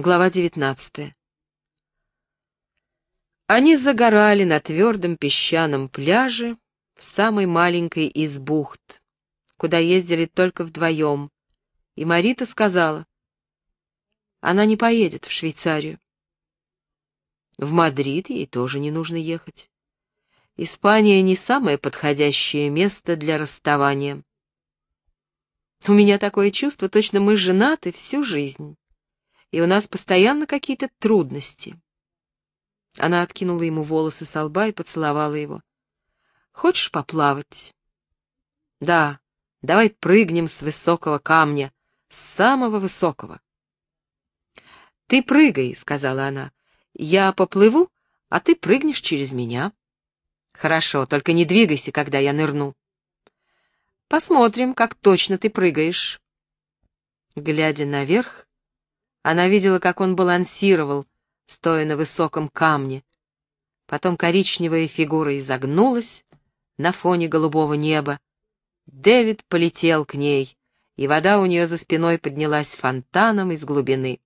Глава девятнадцатая. Они загорали на твердом песчаном пляже в самой маленькой из бухт, куда ездили только вдвоем, и Марита сказала, она не поедет в Швейцарию. В Мадрид ей тоже не нужно ехать. Испания не самое подходящее место для расставания. У меня такое чувство, точно мы женаты всю жизнь и у нас постоянно какие-то трудности. Она откинула ему волосы со лба и поцеловала его. «Хочешь поплавать?» «Да, давай прыгнем с высокого камня, с самого высокого». «Ты прыгай», — сказала она. «Я поплыву, а ты прыгнешь через меня». «Хорошо, только не двигайся, когда я нырну». «Посмотрим, как точно ты прыгаешь». Глядя наверх, она видела, как он балансировал, стоя на высоком камне. Потом коричневая фигура изогнулась на фоне голубого неба. Дэвид полетел к ней, и вода у нее за спиной поднялась фонтаном из глубины.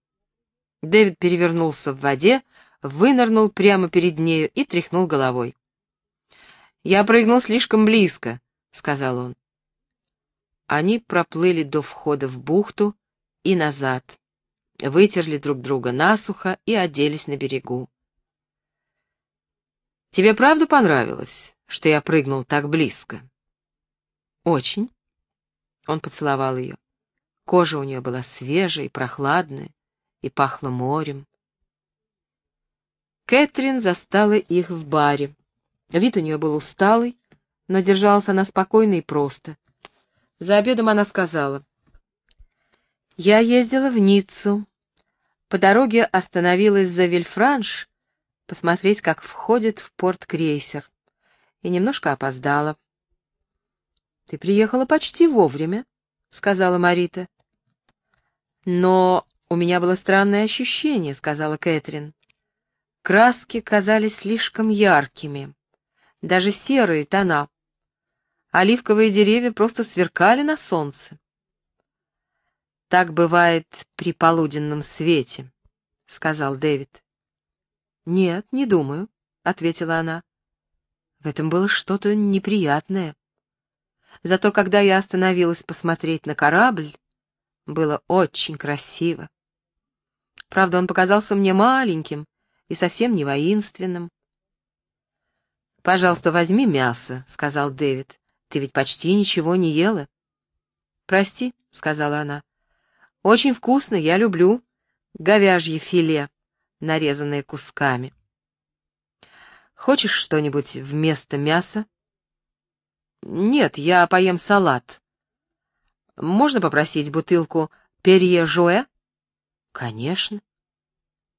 Дэвид перевернулся в воде, вынырнул прямо перед нею и тряхнул головой. «Я прыгнул слишком близко», — сказал он. Они проплыли до входа в бухту и назад вытерли друг друга насухо и оделись на берегу. «Тебе правда понравилось, что я прыгнул так близко?» «Очень». Он поцеловал ее. Кожа у нее была свежая и прохладная, и пахла морем. Кэтрин застала их в баре. Вид у нее был усталый, но держалась она спокойно и просто. За обедом она сказала, «Я ездила в Ниццу, по дороге остановилась за Вильфранш посмотреть, как входит в порт крейсер, и немножко опоздала. — Ты приехала почти вовремя, — сказала Марита. — Но у меня было странное ощущение, — сказала Кэтрин. Краски казались слишком яркими, даже серые тона. Оливковые деревья просто сверкали на солнце. Так бывает при полуденном свете, — сказал Дэвид. Нет, не думаю, — ответила она. В этом было что-то неприятное. Зато когда я остановилась посмотреть на корабль, было очень красиво. Правда, он показался мне маленьким и совсем не воинственным. «Пожалуйста, возьми мясо», — сказал Дэвид. «Ты ведь почти ничего не ела». «Прости», — сказала она. Очень вкусно, я люблю говяжье филе, нарезанное кусками. Хочешь что-нибудь вместо мяса? Нет, я поем салат. Можно попросить бутылку перье жуэ? Конечно.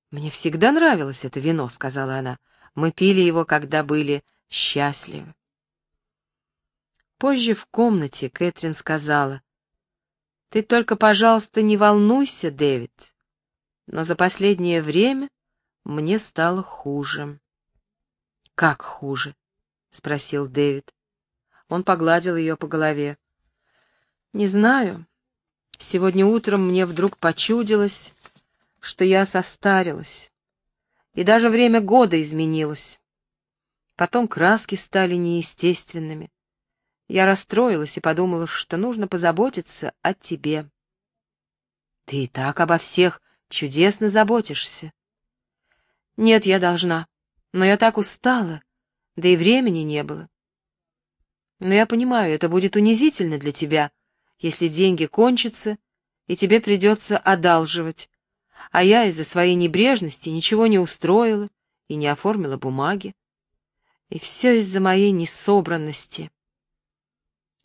Мне всегда нравилось это вино, сказала она. Мы пили его, когда были счастливы. Позже в комнате Кэтрин сказала, ты только, пожалуйста, не волнуйся, Дэвид. Но за последнее время мне стало хуже. Как хуже? спросил Дэвид. Он погладил ее по голове. Не знаю. Сегодня утром мне вдруг почудилось, что я состарилась. И даже время года изменилось. Потом краски стали неестественными. Я расстроилась и подумала, что нужно позаботиться о тебе. Ты и так обо всех чудесно заботишься. Нет, я должна, но я так устала, да и времени не было. Но я понимаю, это будет унизительно для тебя, если деньги кончатся, и тебе придется одалживать, а я из-за своей небрежности ничего не устроила и не оформила бумаги. И все из-за моей несобранности.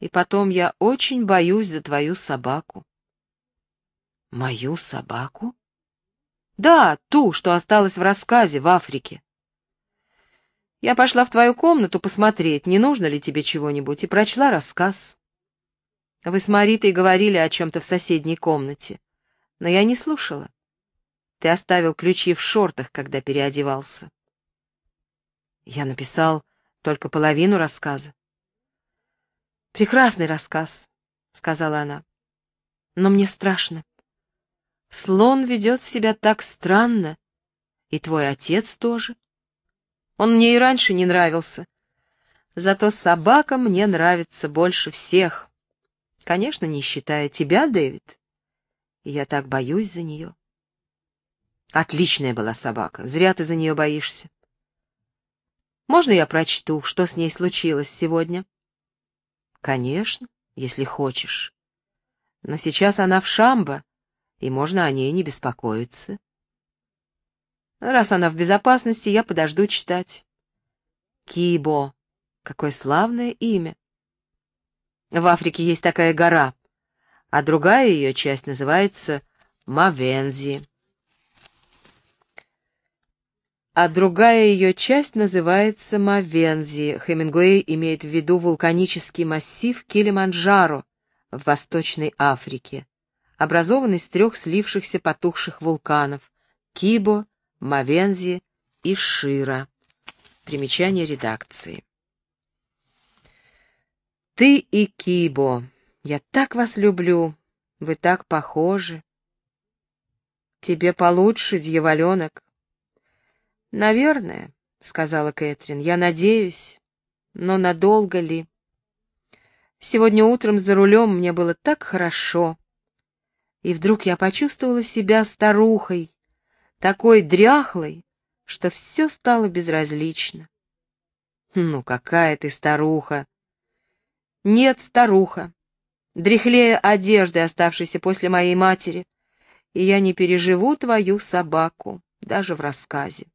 И потом я очень боюсь за твою собаку. Мою собаку? Да, ту, что осталась в рассказе в Африке. Я пошла в твою комнату посмотреть, не нужно ли тебе чего-нибудь, и прочла рассказ. Вы с Маритой говорили о чем-то в соседней комнате, но я не слушала. Ты оставил ключи в шортах, когда переодевался. Я написал только половину рассказа. «Прекрасный рассказ», — сказала она. «Но мне страшно. Слон ведет себя так странно, и твой отец тоже. Он мне и раньше не нравился. Зато собака мне нравится больше всех. Конечно, не считая тебя, Дэвид. Я так боюсь за нее. Отличная была собака, зря ты за нее боишься. Можно я прочту, что с ней случилось сегодня? Конечно, если хочешь. Но сейчас она в Шамбо, и можно о ней не беспокоиться. Раз она в безопасности, я подожду читать. Кибо. Какое славное имя. В Африке есть такая гора, а другая ее часть называется Мавензи. А другая ее часть называется Мавензи. Хемингуэй имеет в виду вулканический массив Килиманджаро в Восточной Африке образован из трех слившихся потухших вулканов — Кибо, Мавензи и Шира. Примечание редакции. Ты и Кибо, я так вас люблю, вы так похожи. Тебе получше, дьяволенок. Наверное, — сказала Кэтрин, — я надеюсь, но надолго ли? Сегодня утром за рулем мне было так хорошо и вдруг я почувствовала себя старухой, такой дряхлой, что все стало безразлично. Ну, какая ты старуха! Нет, старуха, дряхлее одежды, оставшейся после моей матери, и я не переживу твою собаку, даже в рассказе.